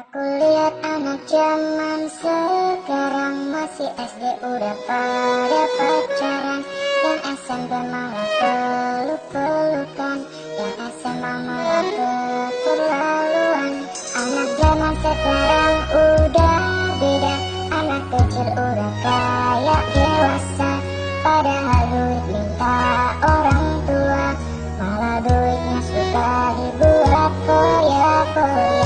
Aku lihat anak zaman sekarang. Masih SD udah pada pacaran. Yang SMP malah peluk-pelukan. Yang SMA malah keterlaluan. Anak zaman sekarang udah beda. Anak kecil udah kayak dewasa. Padahal duit minta orang tua. Malah duitnya suka dibuat koyak-koyak.